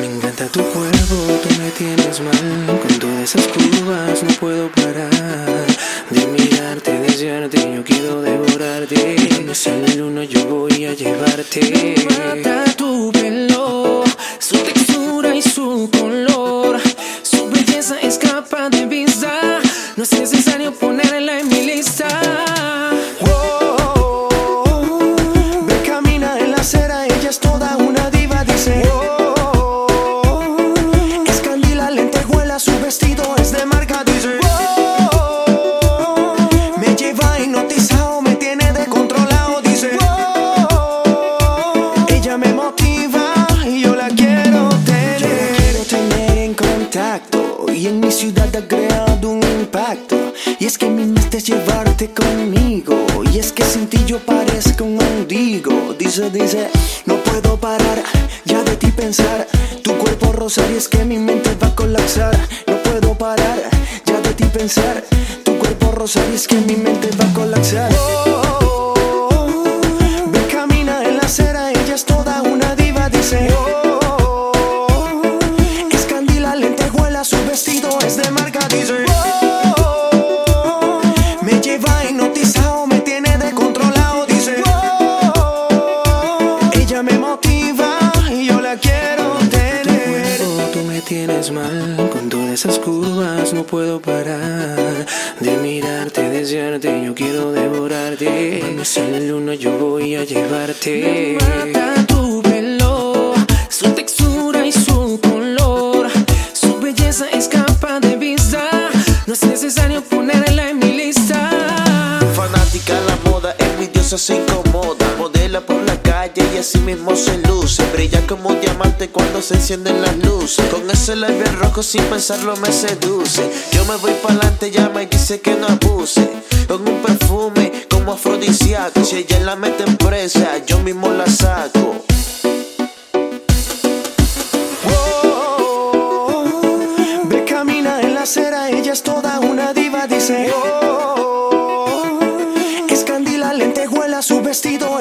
Me encanta tu cuerpo, tú me tienes mal. Con todas esas curvas no puedo parar de mirarte, desearte. Yo quiero devorarte. No sale luna, yo voy a llevarte. Mata tu pelo, y en mi ciudad ha creado un impacto. Y es que mi mente llevarte conmigo. Y es que sin ti yo parezco un mendigo. Dice, dice, no puedo parar ya de ti pensar. Tu cuerpo rosa y es que mi mente va a colapsar. No puedo parar ya de ti pensar. Tu cuerpo rosa y es que mi mente va a colapsar. Mal. Con todas esas curvas no puedo parar de mirarte, desearte. Yo quiero devorarte. Cuando sale luna, yo voy a llevarte. Me mata tu pelo, su textura y su color. Su belleza escapa de vista. No es necesario ponerla en mi lista. Fanática la moda, envidiosa se incomoda. Calle y así mismo se luce. Brilla como un diamante cuando se encienden las luces. Con ese labial rojo sin pensarlo me seduce. Yo me voy pa'lante, ya me dice que no abuse. Con un perfume como afrodisíaco. Si ella la mete en presa, yo mismo la saco. Ve camina en la acera, ella es toda una diva, dice. Es candila, lentejuela, su vestido